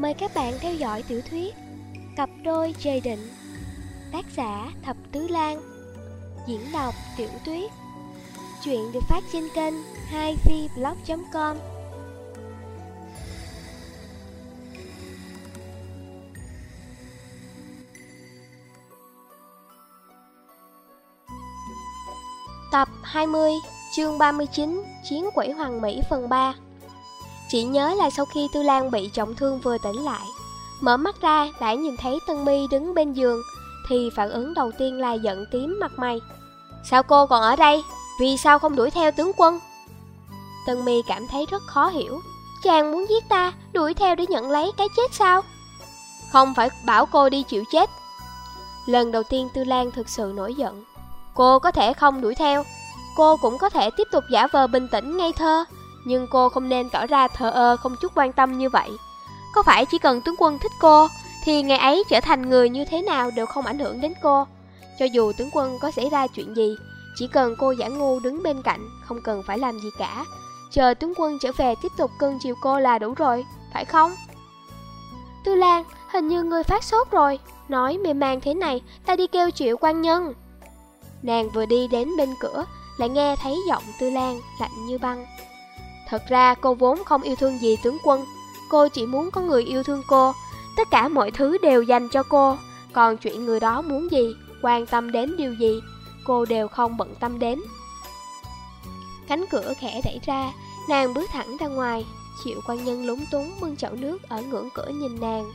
Mời các bạn theo dõi tiểu thuyết Cặp đôi trời định Tác giả Thập Tứ Lan Diễn đọc Tiểu Tuyết. Chuyện được phát trên kênh 2vblog.com Tập 20, chương 39, Chiến quỷ Hoàng Mỹ phần 3 chỉ nhớ là sau khi Tư Lan bị trọng thương vừa tỉnh lại Mở mắt ra đã nhìn thấy Tân Mi đứng bên giường Thì phản ứng đầu tiên là giận tím mặt mày Sao cô còn ở đây? Vì sao không đuổi theo tướng quân? Tân Mi cảm thấy rất khó hiểu Chàng muốn giết ta, đuổi theo để nhận lấy cái chết sao? Không phải bảo cô đi chịu chết Lần đầu tiên Tư Lan thực sự nổi giận Cô có thể không đuổi theo Cô cũng có thể tiếp tục giả vờ bình tĩnh ngây thơ nhưng cô không nên tỏ ra thờ ơ không chút quan tâm như vậy. Có phải chỉ cần tướng quân thích cô Thì ngày ấy trở thành người như thế nào đều không ảnh hưởng đến cô? Cho dù tướng quân có xảy ra chuyện gì Chỉ cần cô giả ngu đứng bên cạnh Không cần phải làm gì cả. Chờ tướng quân trở về tiếp tục cưng chiều cô là đủ rồi Phải không? Tư Lan, hình như người phát sốt rồi. Nói mềm màng thế này Ta đi kêu triệu quan nhân. Nàng vừa đi đến bên cửa Lại nghe thấy giọng Tư Lan lạnh như băng. Thật ra cô vốn không yêu thương gì tướng quân. Cô chỉ muốn có người yêu thương cô. Tất cả mọi thứ đều dành cho cô. Còn chuyện người đó muốn gì, Quan tâm đến điều gì, Cô đều không bận tâm đến. Cánh cửa khẽ đẩy ra, Nàng bước thẳng ra ngoài. Triệu quan nhân lúng túng bưng chậu nước Ở ngưỡng cửa nhìn nàng.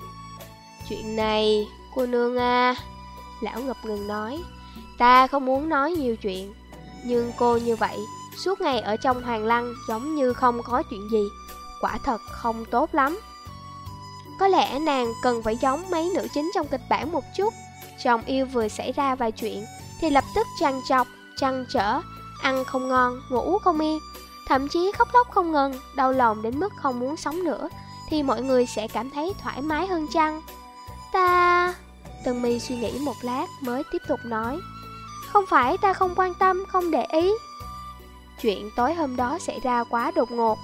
Chuyện này, cô nương à Lão ngập ngừng nói, Ta không muốn nói nhiều chuyện, Nhưng cô như vậy Suốt ngày ở trong hoàng lăng Giống như không có chuyện gì. Quả thật không tốt lắm. Có lẽ nàng cần phải giống mấy nữ chính trong kịch bản một chút. Chồng yêu vừa xảy ra vài chuyện Thì lập tức trăn chọc, trăn trở Ăn không ngon, ngủ không yên. Thậm chí khóc lóc không ngừng Đau lòng đến mức không muốn sống nữa Thì mọi người sẽ cảm thấy thoải mái hơn chăng? Ta... Tân mi suy nghĩ một lát mới tiếp tục nói. Không phải ta không quan tâm, không để ý. Chuyện tối hôm đó xảy ra quá đột ngột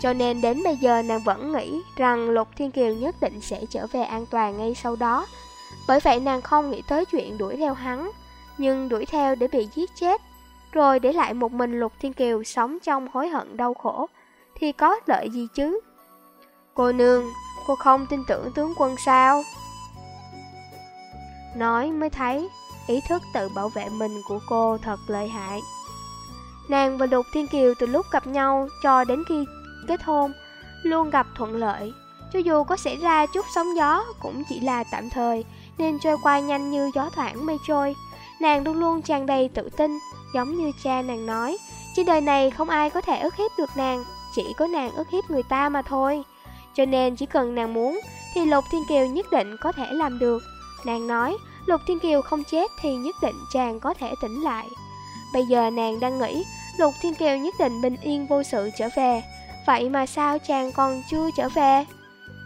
Cho nên đến bây giờ nàng vẫn nghĩ rằng Lục Thiên Kiều nhất định sẽ trở về an toàn ngay sau đó Bởi vậy nàng không nghĩ tới chuyện đuổi theo hắn Nhưng đuổi theo để bị giết chết Rồi để lại một mình Lục Thiên Kiều sống trong hối hận đau khổ Thì có lợi gì chứ Cô nương, cô không tin tưởng tướng quân sao? Nói mới thấy ý thức tự bảo vệ mình của cô thật lợi hại. Nàng và Lục Thiên Kiều từ lúc gặp nhau cho đến khi kết hôn, luôn gặp thuận lợi. Cho dù có xảy ra chút sóng gió cũng chỉ là tạm thời, nên trôi qua nhanh như gió thoảng mây trôi. Nàng luôn luôn tràn đầy tự tin, giống như cha nàng nói, trên đời này không ai có thể ức hiếp được nàng, chỉ có nàng ức hiếp người ta mà thôi. Cho nên chỉ cần nàng muốn, thì Lục Thiên Kiều nhất định có thể làm được. Nàng nói, Lục Thiên Kiều không chết thì nhất định chàng có thể tỉnh lại. Bây giờ nàng đang nghĩ Lục Thiên Kiều nhất định bình yên vô sự trở về. Vậy mà sao chàng còn chưa trở về?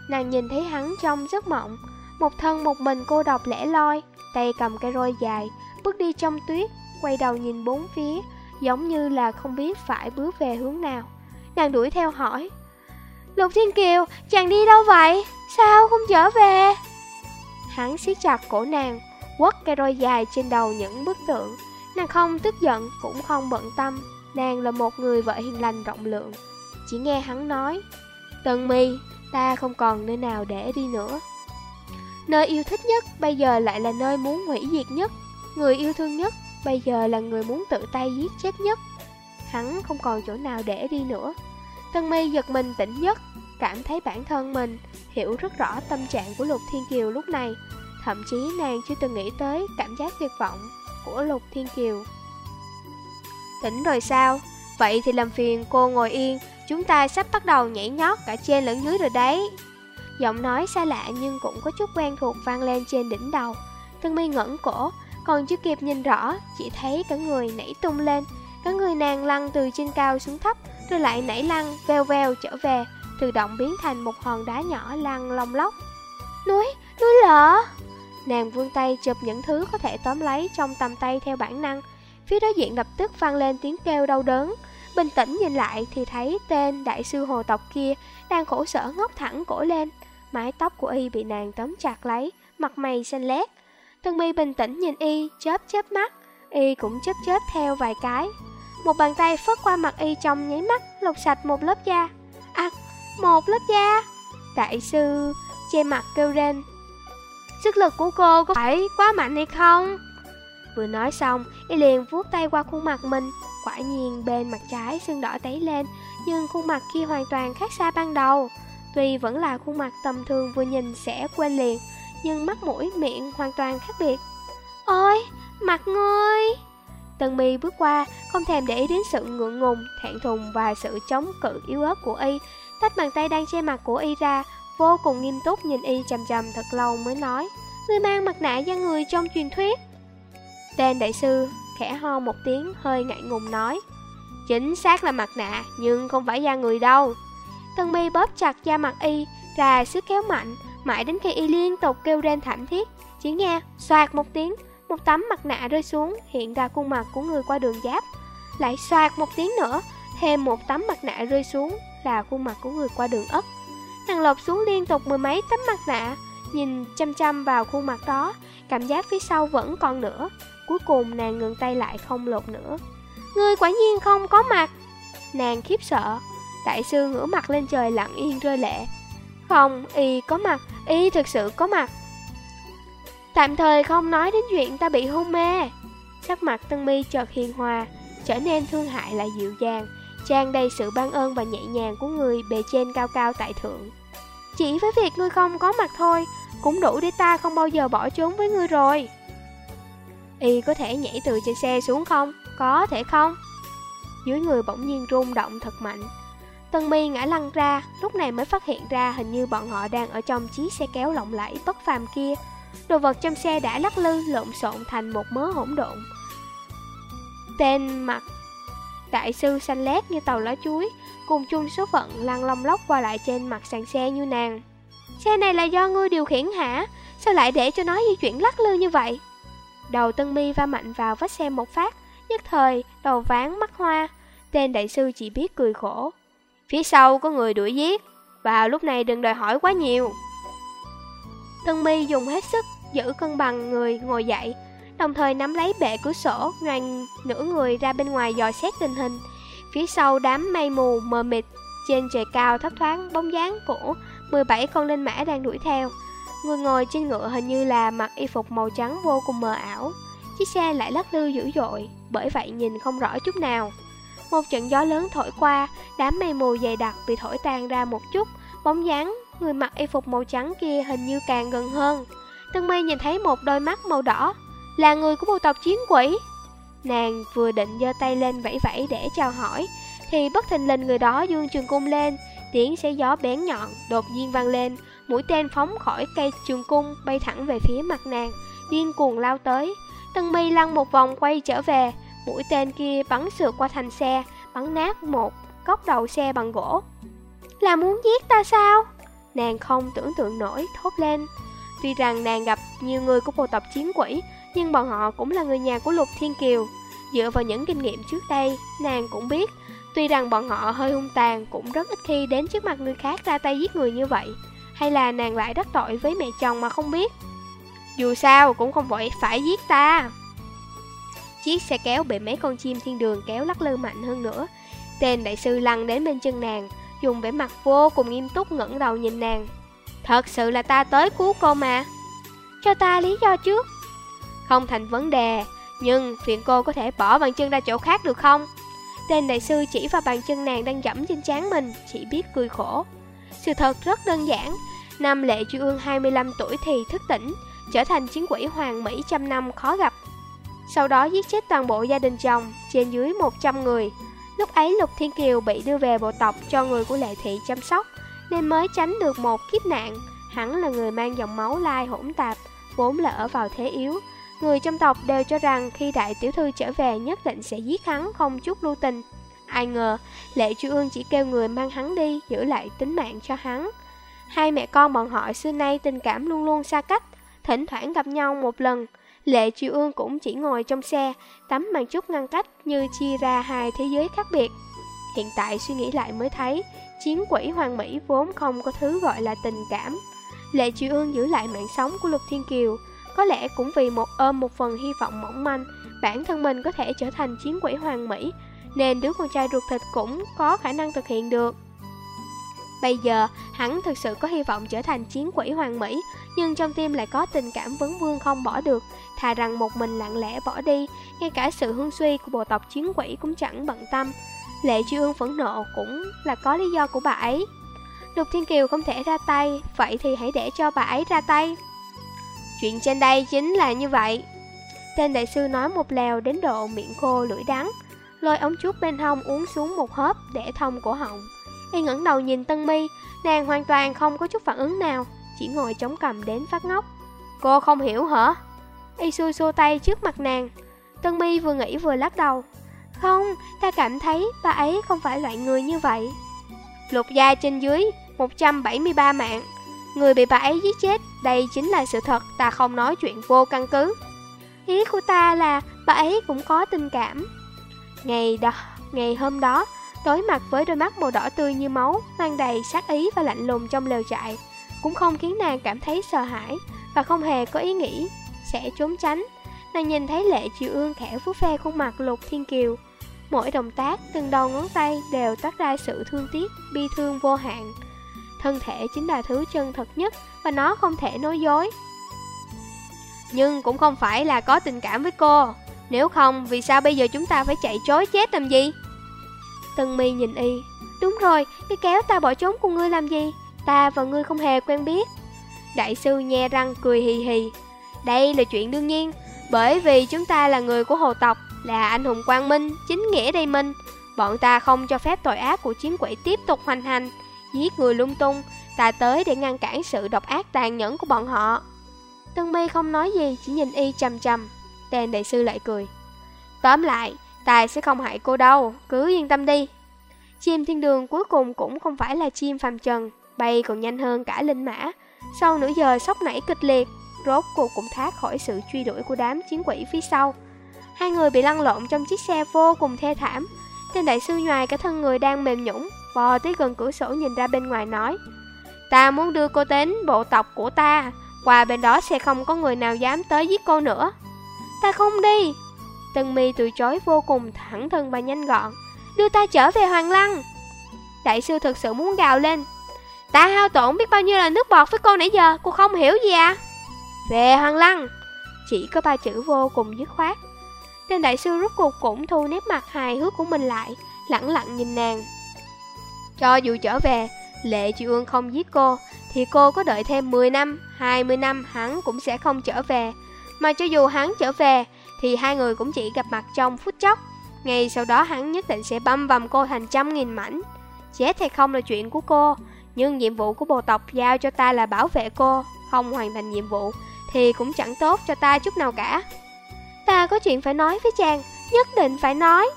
Nàng nhìn thấy hắn trong giấc mộng, một thân một mình cô độc lẻ loi, tay cầm cây roi dài, bước đi trong tuyết, quay đầu nhìn bốn phía, giống như là không biết phải bước về hướng nào. Nàng đuổi theo hỏi, Lục Thiên Kiều, chàng đi đâu vậy? Sao không trở về? Hắn siết chặt cổ nàng, quất cây roi dài trên đầu những bức tượng. Nàng không tức giận, cũng không bận tâm. Nàng là một người vợ hiền lành rộng lượng. Chỉ nghe hắn nói, Tần mi, ta không còn nơi nào để đi nữa. Nơi yêu thích nhất bây giờ lại là nơi muốn hủy diệt nhất. Người yêu thương nhất bây giờ là người muốn tự tay giết chết nhất. Hắn không còn chỗ nào để đi nữa. Tần mi giật mình tỉnh giấc, cảm thấy bản thân mình hiểu rất rõ tâm trạng của Lục Thiên Kiều lúc này. Thậm chí nàng chưa từng nghĩ tới cảm giác tuyệt vọng của Lục Thiên Kiều Tỉnh rồi sao? Vậy thì làm phiền cô ngồi yên Chúng ta sắp bắt đầu nhảy nhót cả trên lẫn dưới rồi đấy Giọng nói xa lạ nhưng cũng có chút quen thuộc vang lên trên đỉnh đầu Tân mi ngẩn cổ Còn chưa kịp nhìn rõ Chỉ thấy cả người nảy tung lên Cả người nàng lăn từ trên cao xuống thấp Rồi lại nảy lăn veo veo trở về Tự động biến thành một hòn đá nhỏ lăn lông lóc Núi, núi lở Nàng vươn tay chụp những thứ có thể tóm lấy trong tầm tay theo bản năng. Phía đối diện lập tức vang lên tiếng kêu đau đớn. Bình tĩnh nhìn lại thì thấy tên đại sư hồ tộc kia đang khổ sở ngóc thẳng cổ lên. Mái tóc của y bị nàng tóm chặt lấy, mặt mày xanh lét. Thân mi bình tĩnh nhìn y, chớp chớp mắt, y cũng chớp chớp theo vài cái. Một bàn tay phớt qua mặt y trong nháy mắt, lột sạch một lớp da. À, một lớp da. Đại sư che mặt kêu lên. Sức lực của cô có phải quá mạnh hay không? Vừa nói xong, y liền vuốt tay qua khuôn mặt mình. Quả nhiên bên mặt trái sưng đỏ tấy lên, nhưng khuôn mặt kia hoàn toàn khác xa ban đầu. Tuy vẫn là khuôn mặt tầm thường vừa nhìn sẽ quên liền, nhưng mắt mũi miệng hoàn toàn khác biệt. Ôi, mặt ngươi! Tần mi bước qua, không thèm để ý đến sự ngượng ngùng, thẹn thùng và sự chống cự yếu ớt của y, tách bàn tay đang che mặt của y ra, vô cùng nghiêm túc nhìn y chầm chầm thật lâu mới nói, ngươi mang mặt nạ ra người trong truyền thuyết. Tên đại sư khẽ ho một tiếng hơi ngại ngùng nói, chính xác là mặt nạ nhưng không phải da người đâu. Tân mi bóp chặt da mặt y, ra sức kéo mạnh, mãi đến khi y liên tục kêu rên thảm thiết, chỉ nghe xoạt một tiếng, một tấm mặt nạ rơi xuống, hiện ra khuôn mặt của người qua đường giáp. Lại xoạt một tiếng nữa, thêm một tấm mặt nạ rơi xuống, là khuôn mặt của người qua đường ất. Nàng lột xuống liên tục mười mấy tấm mặt nạ, nhìn chăm chăm vào khuôn mặt đó, cảm giác phía sau vẫn còn nữa. Cuối cùng nàng ngừng tay lại không lột nữa. Người quả nhiên không có mặt. Nàng khiếp sợ, đại sư ngửa mặt lên trời lặng yên rơi lệ. Không, y có mặt, y thực sự có mặt. Tạm thời không nói đến chuyện ta bị hôn mê. Sắc mặt Tân Mi chợt hiền hòa, trở nên thương hại lại dịu dàng, trang đầy sự ban ơn và nhẹ nhàng của người bề trên cao cao tại thượng. Chỉ với việc ngươi không có mặt thôi, cũng đủ để ta không bao giờ bỏ trốn với ngươi rồi. Y có thể nhảy từ trên xe xuống không? Có thể không? Dưới người bỗng nhiên rung động thật mạnh. Tân mi ngã lăn ra, lúc này mới phát hiện ra hình như bọn họ đang ở trong chiếc xe kéo lộng lẫy bất phàm kia. Đồ vật trong xe đã lắc lư lộn xộn thành một mớ hỗn độn. Tên mặt đại sư xanh lét như tàu lá chuối, cùng chung số phận lăn long lóc qua lại trên mặt sàn xe như nàng. Xe này là do ngươi điều khiển hả? Sao lại để cho nó di chuyển lắc lư như vậy? Đầu Tân Mi va mạnh vào vách xe một phát, nhất thời đầu ván mắt hoa. Tên đại sư chỉ biết cười khổ. Phía sau có người đuổi giết, vào lúc này đừng đòi hỏi quá nhiều. Tân Mi dùng hết sức giữ cân bằng người ngồi dậy, đồng thời nắm lấy bệ cửa sổ, ngoan nửa người ra bên ngoài dò xét tình hình. Phía sau đám mây mù mờ mịt, trên trời cao thấp thoáng bóng dáng của 17 con linh mã đang đuổi theo. Người ngồi trên ngựa hình như là mặc y phục màu trắng vô cùng mờ ảo. Chiếc xe lại lắc lư dữ dội, bởi vậy nhìn không rõ chút nào. Một trận gió lớn thổi qua, đám mây mù dày đặc bị thổi tan ra một chút, bóng dáng người mặc y phục màu trắng kia hình như càng gần hơn. Tân mây nhìn thấy một đôi mắt màu đỏ, là người của bộ tộc chiến quỷ. Nàng vừa định giơ tay lên vẫy vẫy để chào hỏi, thì bất thình lình người đó dương trường cung lên, tiếng xe gió bén nhọn đột nhiên vang lên, mũi tên phóng khỏi cây trường cung bay thẳng về phía mặt nàng, điên cuồng lao tới. Tân mây lăn một vòng quay trở về, mũi tên kia bắn sượt qua thành xe, bắn nát một góc đầu xe bằng gỗ. Là muốn giết ta sao? Nàng không tưởng tượng nổi, thốt lên. Tuy rằng nàng gặp nhiều người của bộ tộc chiến quỷ, nhưng bọn họ cũng là người nhà của Lục Thiên Kiều. Dựa vào những kinh nghiệm trước đây, nàng cũng biết, tuy rằng bọn họ hơi hung tàn, cũng rất ít khi đến trước mặt người khác ra tay giết người như vậy. Hay là nàng lại đắc tội với mẹ chồng mà không biết? Dù sao cũng không phải phải giết ta. Chiếc xe kéo bị mấy con chim thiên đường kéo lắc lư mạnh hơn nữa. Tên đại sư lăn đến bên chân nàng, dùng vẻ mặt vô cùng nghiêm túc ngẩng đầu nhìn nàng. Thật sự là ta tới cứu cô mà. Cho ta lý do trước. Không thành vấn đề, nhưng phiền cô có thể bỏ bàn chân ra chỗ khác được không? Tên đại sư chỉ vào bàn chân nàng đang dẫm trên trán mình, chỉ biết cười khổ. Sự thật rất đơn giản, năm lệ truy ương 25 tuổi thì thức tỉnh, trở thành chiến quỷ hoàng Mỹ trăm năm khó gặp. Sau đó giết chết toàn bộ gia đình chồng, trên dưới 100 người. Lúc ấy Lục Thiên Kiều bị đưa về bộ tộc cho người của Lệ Thị chăm sóc, nên mới tránh được một kiếp nạn. Hắn là người mang dòng máu lai hỗn tạp, vốn là ở vào thế yếu, Người trong tộc đều cho rằng khi đại tiểu thư trở về nhất định sẽ giết hắn không chút lưu tình. Ai ngờ, lệ chu ương chỉ kêu người mang hắn đi, giữ lại tính mạng cho hắn. Hai mẹ con bọn họ xưa nay tình cảm luôn luôn xa cách, thỉnh thoảng gặp nhau một lần. Lệ chu Ương cũng chỉ ngồi trong xe, tắm màn chút ngăn cách như chia ra hai thế giới khác biệt. Hiện tại suy nghĩ lại mới thấy, chiến quỷ hoàng mỹ vốn không có thứ gọi là tình cảm. Lệ chu Ương giữ lại mạng sống của Lục Thiên Kiều, có lẽ cũng vì một ôm một phần hy vọng mỏng manh, bản thân mình có thể trở thành chiến quỷ hoàng mỹ, nên đứa con trai ruột thịt cũng có khả năng thực hiện được. Bây giờ, hắn thực sự có hy vọng trở thành chiến quỷ hoàng mỹ, nhưng trong tim lại có tình cảm vấn vương không bỏ được, thà rằng một mình lặng lẽ bỏ đi, ngay cả sự hương suy của bộ tộc chiến quỷ cũng chẳng bận tâm. Lệ chi Ương phẫn nộ cũng là có lý do của bà ấy. Lục Thiên Kiều không thể ra tay, vậy thì hãy để cho bà ấy ra tay. Chuyện trên đây chính là như vậy. Tên đại sư nói một lèo đến độ miệng khô lưỡi đắng, lôi ống chút bên hông uống xuống một hớp để thông cổ họng. Y ngẩng đầu nhìn Tân Mi, nàng hoàn toàn không có chút phản ứng nào, chỉ ngồi chống cầm đến phát ngốc. Cô không hiểu hả? Y xua xua tay trước mặt nàng. Tân Mi vừa nghĩ vừa lắc đầu. Không, ta cảm thấy bà ấy không phải loại người như vậy. Lục gia trên dưới 173 mạng Người bị bà ấy giết chết Đây chính là sự thật Ta không nói chuyện vô căn cứ Ý của ta là bà ấy cũng có tình cảm Ngày đó Ngày hôm đó Đối mặt với đôi mắt màu đỏ tươi như máu Mang đầy sát ý và lạnh lùng trong lều trại Cũng không khiến nàng cảm thấy sợ hãi Và không hề có ý nghĩ Sẽ trốn tránh Nàng nhìn thấy lệ chiều ương khẽ vuốt ve khuôn mặt lục thiên kiều Mỗi động tác, từng đầu ngón tay đều toát ra sự thương tiếc, bi thương vô hạn. Thân thể chính là thứ chân thật nhất và nó không thể nói dối. Nhưng cũng không phải là có tình cảm với cô. Nếu không, vì sao bây giờ chúng ta phải chạy trối chết làm gì? Tân mi nhìn y. Đúng rồi, cái kéo ta bỏ trốn cùng ngươi làm gì? Ta và ngươi không hề quen biết. Đại sư nhe răng cười hì hì. Đây là chuyện đương nhiên, bởi vì chúng ta là người của hồ tộc, là anh hùng quang minh, chính nghĩa đầy minh. Bọn ta không cho phép tội ác của chiến quỷ tiếp tục hoành hành, giết người lung tung, ta tới để ngăn cản sự độc ác tàn nhẫn của bọn họ. Tân mi không nói gì, chỉ nhìn y chầm chầm. Tên đại sư lại cười. Tóm lại, tài sẽ không hại cô đâu, cứ yên tâm đi. Chim thiên đường cuối cùng cũng không phải là chim phàm trần, bay còn nhanh hơn cả linh mã. Sau nửa giờ sốc nảy kịch liệt, rốt cuộc cũng thoát khỏi sự truy đuổi của đám chiến quỷ phía sau. Hai người bị lăn lộn trong chiếc xe vô cùng thê thảm. Tên đại sư ngoài cả thân người đang mềm nhũng, bò tới gần cửa sổ nhìn ra bên ngoài nói Ta muốn đưa cô đến bộ tộc của ta, qua bên đó sẽ không có người nào dám tới giết cô nữa. Ta không đi. Tân mi từ chối vô cùng thẳng thân và nhanh gọn. Đưa ta trở về Hoàng Lăng. Đại sư thực sự muốn gào lên. Ta hao tổn biết bao nhiêu là nước bọt với cô nãy giờ, cô không hiểu gì à? Về Hoàng Lăng. Chỉ có ba chữ vô cùng dứt khoát. Tên đại sư rút cuộc cũng thu nét mặt hài hước của mình lại, lặng lặng nhìn nàng. Cho dù trở về, Lệ Chị Ương không giết cô, thì cô có đợi thêm 10 năm, 20 năm hắn cũng sẽ không trở về. Mà cho dù hắn trở về, thì hai người cũng chỉ gặp mặt trong phút chốc. Ngay sau đó hắn nhất định sẽ băm vằm cô thành trăm nghìn mảnh. Chết hay không là chuyện của cô, nhưng nhiệm vụ của bộ tộc giao cho ta là bảo vệ cô, không hoàn thành nhiệm vụ thì cũng chẳng tốt cho ta chút nào cả. Ta có chuyện phải nói với chàng, nhất định phải nói.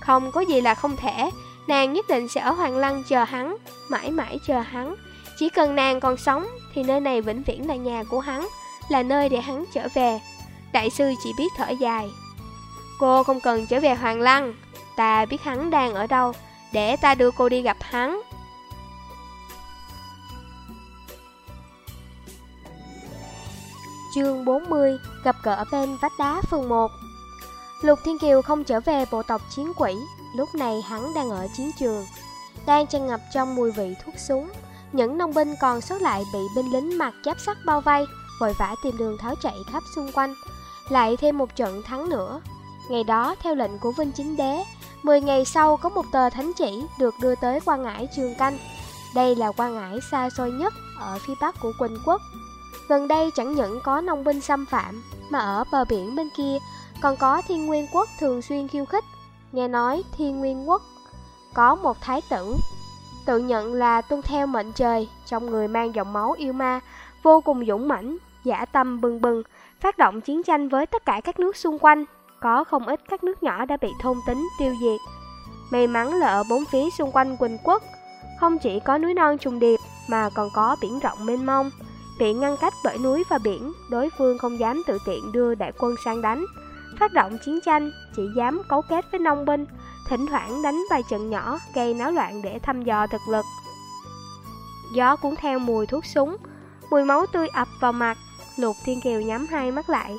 Không có gì là không thể, nàng nhất định sẽ ở Hoàng Lăng chờ hắn, mãi mãi chờ hắn. Chỉ cần nàng còn sống thì nơi này vĩnh viễn là nhà của hắn, là nơi để hắn trở về. Đại sư chỉ biết thở dài. Cô không cần trở về Hoàng Lăng, ta biết hắn đang ở đâu, để ta đưa cô đi gặp hắn. Chương 40 Gặp gỡ bên vách đá phường 1 Lục Thiên Kiều không trở về bộ tộc chiến quỷ Lúc này hắn đang ở chiến trường Đang tràn ngập trong mùi vị thuốc súng Những nông binh còn sót lại bị binh lính mặc giáp sắt bao vây Vội vã tìm đường tháo chạy khắp xung quanh Lại thêm một trận thắng nữa. Ngày đó theo lệnh của Vinh Chính Đế 10 ngày sau có một tờ thánh chỉ được đưa tới quan ngãi Trường Canh. Đây là quan ngãi xa xôi nhất ở phía bắc của Quỳnh Quốc. Gần đây chẳng những có nông binh xâm phạm, mà ở bờ biển bên kia còn có thiên nguyên quốc thường xuyên khiêu khích. Nghe nói thiên nguyên quốc có một thái tử, tự nhận là tuân theo mệnh trời, trong người mang dòng máu yêu ma, vô cùng dũng mãnh, giả tâm bừng bừng, phát động chiến tranh với tất cả các nước xung quanh. Có không ít các nước nhỏ đã bị thôn tính tiêu diệt. May mắn là ở bốn phía xung quanh Quỳnh quốc, không chỉ có núi non trùng điệp mà còn có biển rộng mênh mông. Bị ngăn cách bởi núi và biển, đối phương không dám tự tiện đưa đại quân sang đánh. Phát động chiến tranh, chỉ dám cấu kết với nông binh, thỉnh thoảng đánh vài trận nhỏ, gây náo loạn để thăm dò thực lực. Gió cuốn theo mùi thuốc súng, mùi máu tươi ập vào mặt. Lục Thiên Kiều nhắm hai mắt lại,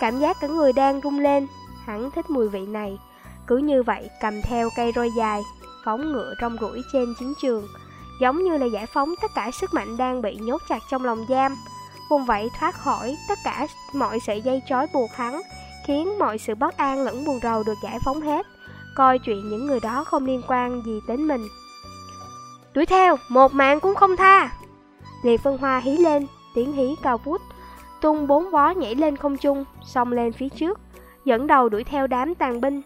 cảm giác cả người đang rung lên. Hắn thích mùi vị này. Cứ như vậy cầm theo cây roi dài, phóng ngựa rong rủi trên chiến trường, giống như là giải phóng tất cả sức mạnh đang bị nhốt chặt trong lòng giam. Vùng vậy thoát khỏi tất cả mọi sợi dây trói buộc hắn, khiến mọi sự bất an lẫn buồn rầu được giải phóng hết. Coi chuyện những người đó không liên quan gì đến mình. Đuổi theo, một mạng cũng không tha. Liệt Vân Hoa hí lên, tiếng hí cao vút, tung bốn vó nhảy lên không trung, xông lên phía trước, dẫn đầu đuổi theo đám tàn binh.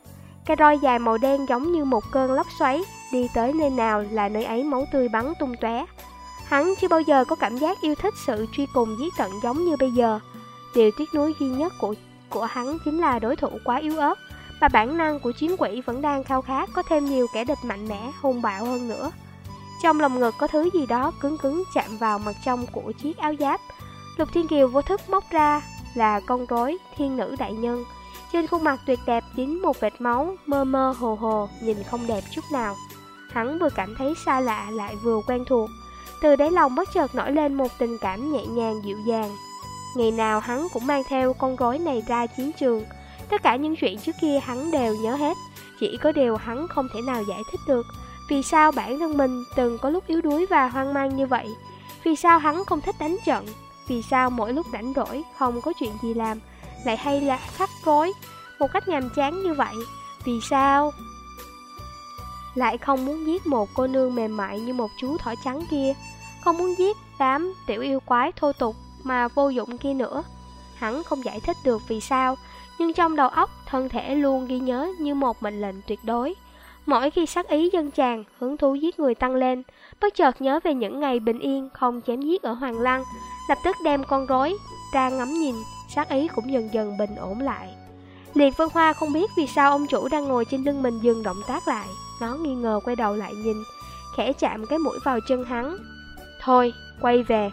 Cái roi dài màu đen giống như một cơn lốc xoáy, đi tới nơi nào là nơi ấy máu tươi bắn tung tóe. Hắn chưa bao giờ có cảm giác yêu thích sự truy cùng giết tận giống như bây giờ. Điều tiếc nuối duy nhất của của hắn chính là đối thủ quá yếu ớt, và bản năng của chiến quỷ vẫn đang khao khát có thêm nhiều kẻ địch mạnh mẽ, hung bạo hơn nữa. Trong lòng ngực có thứ gì đó cứng cứng chạm vào mặt trong của chiếc áo giáp. Lục Thiên Kiều vô thức móc ra là con rối thiên nữ đại nhân. Trên khuôn mặt tuyệt đẹp dính một vệt máu, mơ mơ hồ hồ, nhìn không đẹp chút nào. Hắn vừa cảm thấy xa lạ lại vừa quen thuộc. Từ đáy lòng bất chợt nổi lên một tình cảm nhẹ nhàng dịu dàng. Ngày nào hắn cũng mang theo con rối này ra chiến trường. Tất cả những chuyện trước kia hắn đều nhớ hết. Chỉ có điều hắn không thể nào giải thích được. Vì sao bản thân mình từng có lúc yếu đuối và hoang mang như vậy? Vì sao hắn không thích đánh trận? Vì sao mỗi lúc rảnh rỗi không có chuyện gì làm lại hay là khắc rối một cách nhàm chán như vậy? Vì sao? Lại không muốn giết một cô nương mềm mại như một chú thỏ trắng kia, Không muốn giết đám tiểu yêu quái thô tục mà vô dụng kia nữa Hắn không giải thích được vì sao, Nhưng trong đầu óc thân thể luôn ghi nhớ như một mệnh lệnh tuyệt đối Mỗi khi sắc ý dân tràn, hứng thú giết người tăng lên, bất chợt nhớ về những ngày bình yên không chém giết ở Hoàng Lăng, lập tức đem con rối ra ngắm nhìn, sắc ý cũng dần dần bình ổn lại. Liệt Vân Hoa không biết vì sao ông chủ đang ngồi trên lưng mình dừng động tác lại, nó nghi ngờ quay đầu lại nhìn, khẽ chạm cái mũi vào chân hắn. Thôi, quay về.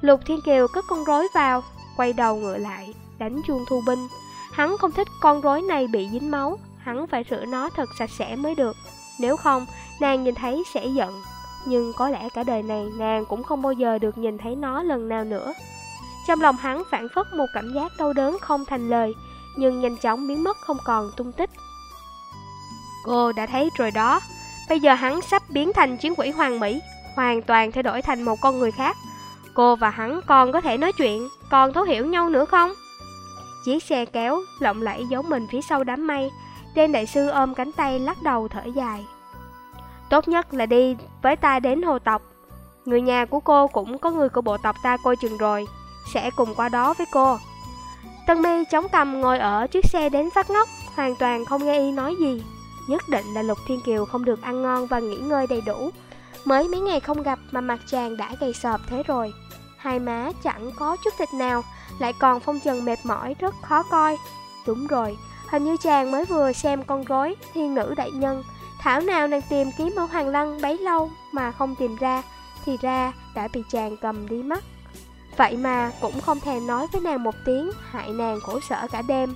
Lục Thiên Kiều cất con rối vào, quay đầu ngựa lại, đánh chuông thu binh. Hắn không thích con rối này bị dính máu, hắn phải rửa nó thật sạch sẽ mới được. Nếu không, nàng nhìn thấy sẽ giận. Nhưng có lẽ cả đời này nàng cũng không bao giờ được nhìn thấy nó lần nào nữa. Trong lòng hắn phản phất một cảm giác đau đớn không thành lời, nhưng nhanh chóng biến mất không còn tung tích. Cô đã thấy rồi đó, bây giờ hắn sắp biến thành chiến quỷ hoàng mỹ, hoàn toàn thay đổi thành một con người khác. Cô và hắn còn có thể nói chuyện, còn thấu hiểu nhau nữa không? Chiếc xe kéo, lộng lẫy giấu mình phía sau đám mây, Đen đại sư ôm cánh tay lắc đầu thở dài. Tốt nhất là đi với ta đến hồ tộc. Người nhà của cô cũng có người của bộ tộc ta coi chừng rồi Sẽ cùng qua đó với cô. Tân mi chống cầm ngồi ở chiếc xe đến phát ngốc Hoàn toàn không nghe y nói gì. Nhất định là Lục Thiên Kiều không được ăn ngon và nghỉ ngơi đầy đủ. Mới mấy ngày không gặp mà mặt chàng đã gầy sợp thế rồi. Hai má chẳng có chút thịt nào Lại còn phong trần mệt mỏi rất khó coi. Đúng rồi, Hình như chàng mới vừa xem con rối, thiên nữ đại nhân. Thảo nào nàng tìm kiếm ở Hoàng Lăng bấy lâu mà không tìm ra, Thì ra đã bị chàng cầm đi mất. Vậy mà cũng không thèm nói với nàng một tiếng, Hại nàng khổ sở cả đêm.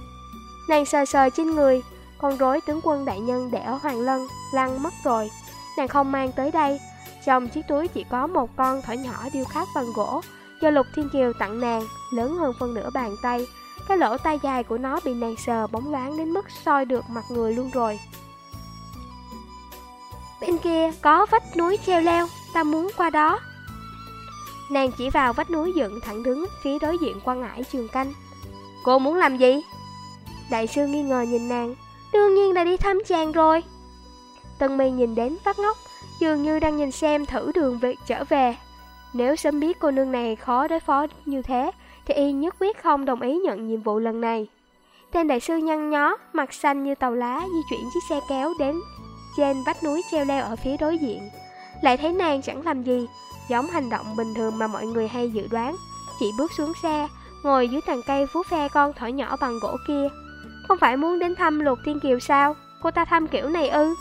Nàng sờ sờ trên người, Con rối tướng quân đại nhân để ở Hoàng Lân lăn mất rồi. Nàng không mang tới đây. Trong chiếc túi chỉ có một con thỏ nhỏ điêu khắc bằng gỗ, Do Lục Thiên Kiều tặng nàng, Lớn hơn phân nửa bàn tay cái lỗ tai dài của nó bị nàng sờ bóng loáng đến mức soi được mặt người luôn rồi. Bên kia có vách núi treo leo, ta muốn qua đó. Nàng chỉ vào vách núi dựng thẳng đứng phía đối diện quan ngải trường canh. Cô muốn làm gì? Đại sư nghi ngờ nhìn nàng Đương nhiên là đi thăm chàng rồi. Tân mi nhìn đến phát ngốc Dường như đang nhìn xem thử đường về trở về. Nếu sớm biết cô nương này khó đối phó như thế thì y nhất quyết không đồng ý nhận nhiệm vụ lần này. Tên đại sư nhăn nhó, mặt xanh như tàu lá di chuyển chiếc xe kéo đến trên vách núi treo leo ở phía đối diện. Lại thấy nàng chẳng làm gì, giống hành động bình thường mà mọi người hay dự đoán. Chỉ bước xuống xe, ngồi dưới tàn cây vú phe con thỏ nhỏ bằng gỗ kia. Không phải muốn đến thăm lục thiên kiều sao? Cô ta thăm kiểu này ư?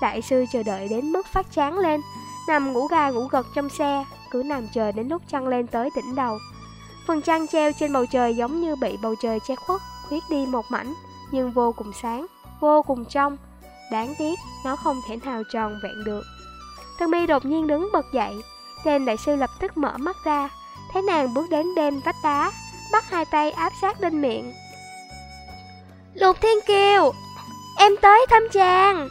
Đại sư chờ đợi đến mức phát chán lên, nằm ngủ ga ngủ gật trong xe, cứ nằm chờ đến lúc trăng lên tới đỉnh đầu. Phần trăng treo trên bầu trời giống như bị bầu trời che khuất, khuyết đi một mảnh, nhưng vô cùng sáng, vô cùng trong. Đáng tiếc, nó không thể nào tròn vẹn được. Tân mi đột nhiên đứng bật dậy, tên đại sư lập tức mở mắt ra, thấy nàng bước đến bên vách đá, bắt hai tay áp sát lên miệng. Lục Thiên Kiều, em tới thăm chàng.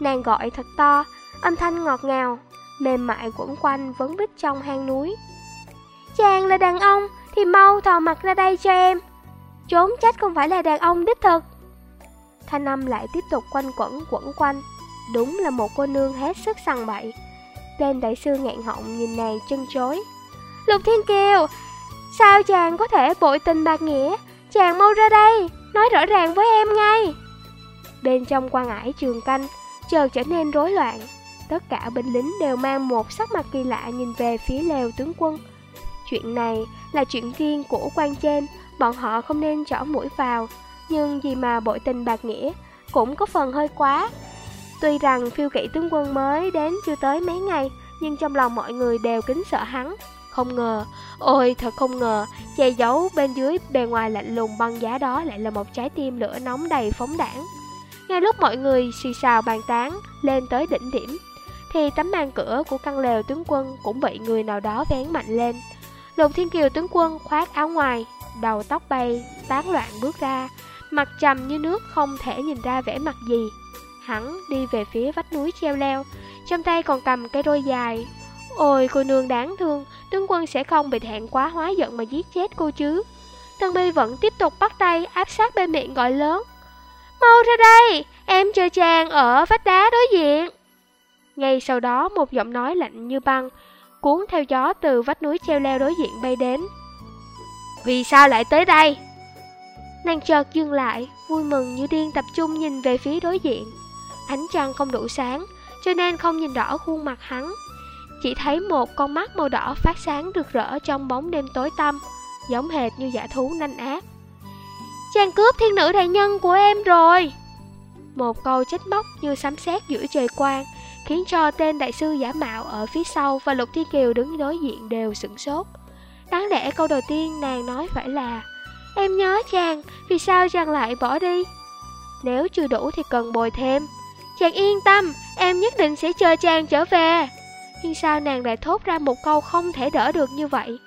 Nàng gọi thật to, âm thanh ngọt ngào, mềm mại quẩn quanh vấn vít trong hang núi. Chàng là đàn ông thì mau thò mặt ra đây cho em. Trốn trách không phải là đàn ông đích thực. Thanh âm lại tiếp tục quanh quẩn quẩn quanh. Đúng là một cô nương hết sức sằng bậy. Tên đại sư ngạn họng nhìn nàng chân chối. Lục Thiên Kiều, sao chàng có thể bội tình bạc nghĩa? Chàng mau ra đây, nói rõ ràng với em ngay. Bên trong quan ải trường canh, Chờ trở nên rối loạn. Tất cả binh lính đều mang một sắc mặt kỳ lạ nhìn về phía lều tướng quân. Chuyện này là chuyện riêng của quan trên, bọn họ không nên trỏ mũi vào. Nhưng gì mà bội tình bạc nghĩa cũng có phần hơi quá. Tuy rằng phiêu kỵ tướng quân mới đến chưa tới mấy ngày, nhưng trong lòng mọi người đều kính sợ hắn. Không ngờ, ôi thật không ngờ, che giấu bên dưới bề ngoài lạnh lùng băng giá đó lại là một trái tim lửa nóng đầy phóng đảng. Ngay lúc mọi người xì xào bàn tán lên tới đỉnh điểm, thì tấm màn cửa của căn lều tướng quân cũng bị người nào đó vén mạnh lên. Lục Thiên Kiều tướng quân khoác áo ngoài, đầu tóc bay, tán loạn bước ra, mặt trầm như nước không thể nhìn ra vẻ mặt gì. Hắn đi về phía vách núi treo leo, trong tay còn cầm cây roi dài. Ôi cô nương đáng thương, tướng quân sẽ không bị thẹn quá hóa giận mà giết chết cô chứ. Tân Bi vẫn tiếp tục bắt tay áp sát bên miệng gọi lớn. Mau ra đây, em chờ chàng ở vách đá đối diện. Ngay sau đó một giọng nói lạnh như băng, cuốn theo gió từ vách núi treo leo đối diện bay đến. Vì sao lại tới đây? Nàng chợt dừng lại, vui mừng như điên tập trung nhìn về phía đối diện. Ánh trăng không đủ sáng, cho nên không nhìn rõ khuôn mặt hắn. Chỉ thấy một con mắt màu đỏ phát sáng rực rỡ trong bóng đêm tối tăm, giống hệt như giả thú nanh ác. Chàng cướp thiên nữ đại nhân của em rồi! Một câu trách móc như sấm sét giữa trời quang, khiến cho tên đại sư giả mạo ở phía sau và Lục Thiên Kiều đứng đối diện đều sửng sốt. Đáng lẽ câu đầu tiên nàng nói phải là Em nhớ chàng, vì sao chàng lại bỏ đi? Nếu chưa đủ thì cần bồi thêm. Chàng yên tâm, em nhất định sẽ chờ chàng trở về. Nhưng sao nàng lại thốt ra một câu không thể đỡ được như vậy?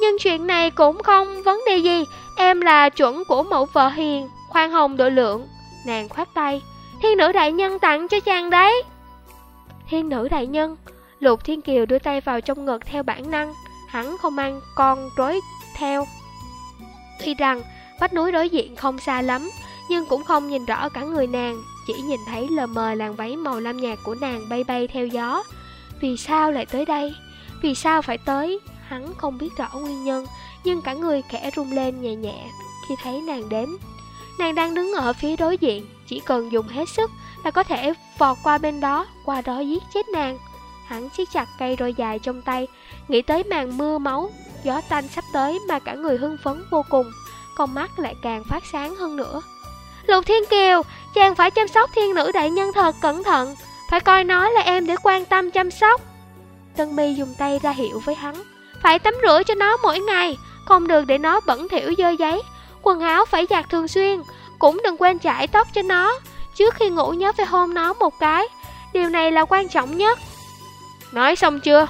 Nhưng chuyện này cũng không vấn đề gì, em là chuẩn của mẫu vợ hiền, khoan hồng độ lượng. Nàng khoát tay, thiên nữ đại nhân tặng cho chàng đấy. Thiên nữ đại nhân, Lục Thiên Kiều đưa tay vào trong ngực theo bản năng, hắn không mang con rối theo. Tuy rằng vách núi đối diện không xa lắm, nhưng cũng không nhìn rõ cả người nàng, chỉ nhìn thấy lờ mờ làn váy màu lam nhạt của nàng bay bay theo gió. Vì sao lại tới đây? Vì sao phải tới? Hắn không biết rõ nguyên nhân, nhưng cả người khẽ rung lên nhẹ nhẹ khi thấy nàng đến. Nàng đang đứng ở phía đối diện, chỉ cần dùng hết sức là có thể vọt qua bên đó, qua đó giết chết nàng. Hắn siết chặt cây roi dài trong tay, nghĩ tới màn mưa máu, gió tanh sắp tới mà cả người hưng phấn vô cùng, con mắt lại càng phát sáng hơn nữa. Lục Thiên Kiều, chàng phải chăm sóc thiên nữ đại nhân thật cẩn thận, phải coi nó là em để quan tâm chăm sóc. Tân Mi dùng tay ra hiệu với hắn, phải tắm rửa cho nó mỗi ngày, không được để nó bẩn thỉu dơ giấy, quần áo phải giặt thường xuyên, cũng đừng quên chải tóc cho nó, trước khi ngủ nhớ phải hôn nó một cái, điều này là quan trọng nhất. Nói xong chưa?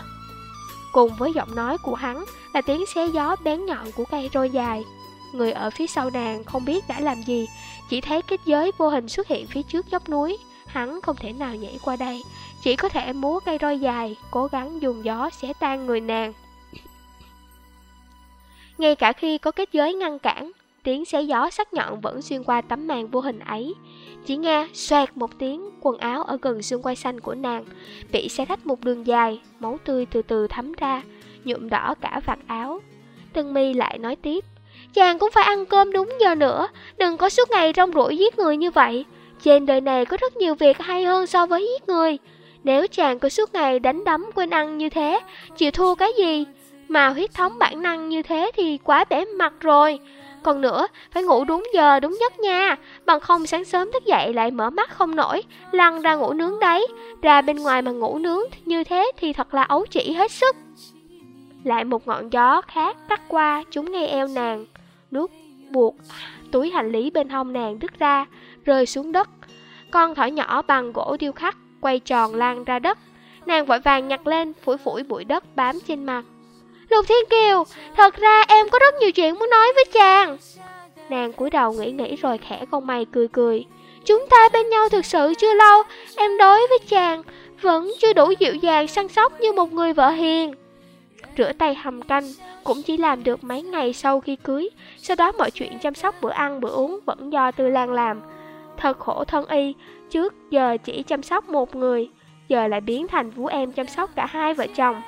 Cùng với giọng nói của hắn là tiếng xé gió bén nhọn của cây roi dài. Người ở phía sau nàng không biết đã làm gì, chỉ thấy kết giới vô hình xuất hiện phía trước dốc núi. Hắn không thể nào nhảy qua đây, chỉ có thể múa cây roi dài, cố gắng dùng gió xé tan người nàng. Ngay cả khi có kết giới ngăn cản, tiếng xé gió sắc nhọn vẫn xuyên qua tấm màn vô hình ấy. Chỉ nghe xoẹt một tiếng, quần áo ở gần xương quai xanh của nàng bị xé rách một đường dài, máu tươi từ từ thấm ra, nhuộm đỏ cả vạt áo. Tân mi lại nói tiếp, chàng cũng phải ăn cơm đúng giờ nữa, đừng có suốt ngày rong ruổi giết người như vậy. Trên đời này có rất nhiều việc hay hơn so với giết người. Nếu chàng cứ suốt ngày đánh đấm quên ăn như thế, chịu thua cái gì? Mà huyết thống bản năng như thế thì quá bể mặt rồi. Còn nữa, phải ngủ đúng giờ đúng giấc nha, bằng không sáng sớm thức dậy lại mở mắt không nổi, lăn ra ngủ nướng đấy, ra bên ngoài mà ngủ nướng như thế thì thật là ấu chỉ hết sức. Lại một ngọn gió khác cắt qua chúng ngay eo nàng, nút buộc túi hành lý bên hông nàng đứt ra, rơi xuống đất. Con thỏ nhỏ bằng gỗ điêu khắc quay tròn lan ra đất. Nàng vội vàng nhặt lên phủi phủi bụi đất bám trên mặt. Lục Thiên Kiều, thật ra em có rất nhiều chuyện muốn nói với chàng. Nàng cúi đầu nghĩ nghĩ rồi khẽ con mày cười cười. Chúng ta bên nhau thực sự chưa lâu, em đối với chàng vẫn chưa đủ dịu dàng săn sóc như một người vợ hiền. Rửa tay hầm canh cũng chỉ làm được mấy ngày sau khi cưới, sau đó mọi chuyện chăm sóc bữa ăn bữa uống vẫn do Tư Lan làm. Thật khổ thân y, trước giờ chỉ chăm sóc một người, giờ lại biến thành vũ em chăm sóc cả hai vợ chồng.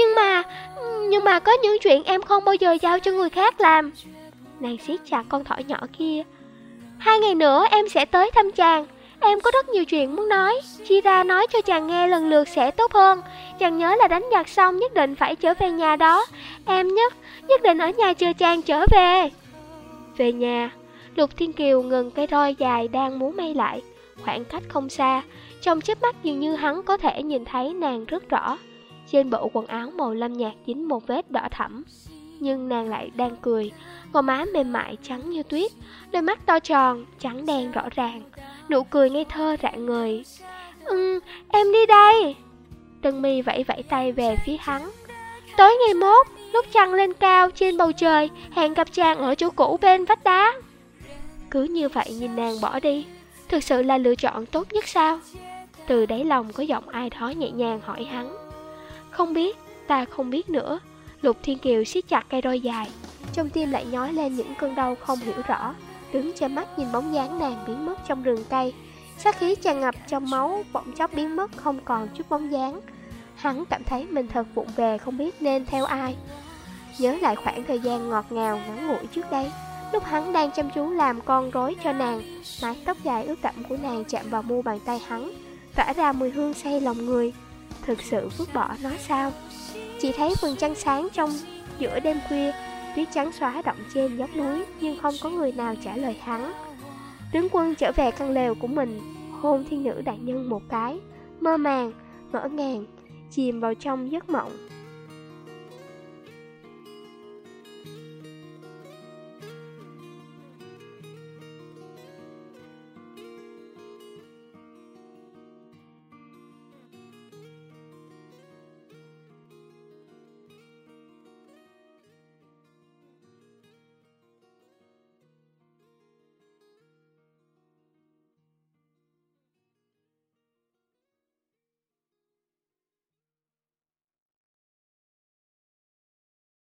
Nhưng mà, nhưng mà có những chuyện em không bao giờ giao cho người khác làm. Nàng siết chặt con thỏ nhỏ kia. Hai ngày nữa em sẽ tới thăm chàng. Em có rất nhiều chuyện muốn nói. Chi ra nói cho chàng nghe lần lượt sẽ tốt hơn. Chàng nhớ là đánh giặc xong nhất định phải trở về nhà đó. Em nhất, nhất định ở nhà chờ chàng trở về. Về nhà, Lục Thiên Kiều ngừng cây roi dài đang muốn may lại. Khoảng cách không xa, trong chớp mắt dường như hắn có thể nhìn thấy nàng rất rõ. Trên bộ quần áo màu lam nhạt dính một vết đỏ thẫm Nhưng nàng lại đang cười Gò má mềm mại trắng như tuyết Đôi mắt to tròn, trắng đen rõ ràng Nụ cười ngây thơ rạng người Ừ, em đi đây. Tân mi vẫy vẫy tay về phía hắn. Tối ngày mốt, lúc trăng lên cao trên bầu trời Hẹn gặp chàng ở chỗ cũ bên vách đá. Cứ như vậy nhìn nàng bỏ đi Thực sự là lựa chọn tốt nhất sao? Từ đáy lòng có giọng ai đó nhẹ nhàng hỏi hắn không biết, ta không biết nữa. Lục Thiên Kiều siết chặt cây roi dài. Trong tim lại nhói lên những cơn đau không hiểu rõ. Đứng che mắt nhìn bóng dáng nàng biến mất trong rừng cây. Sát khí tràn ngập trong máu bỗng chốc biến mất không còn chút bóng dáng. Hắn cảm thấy mình thật vụng về không biết nên theo ai. Nhớ lại khoảng thời gian ngọt ngào ngắn ngủi trước đây Lúc hắn đang chăm chú làm con rối cho nàng Mái tóc dài ướt đẫm của nàng chạm vào mu bàn tay hắn Tỏa ra mùi hương say lòng người. Thực sự vứt bỏ nó sao? Chỉ thấy phần trăng sáng trong giữa đêm khuya Tuyết trắng xóa động trên dốc núi Nhưng không có người nào trả lời hắn. Tướng quân trở về căn lều của mình Hôn thiên nữ đại nhân một cái Mơ màng, ngỡ ngàng Chìm vào trong giấc mộng.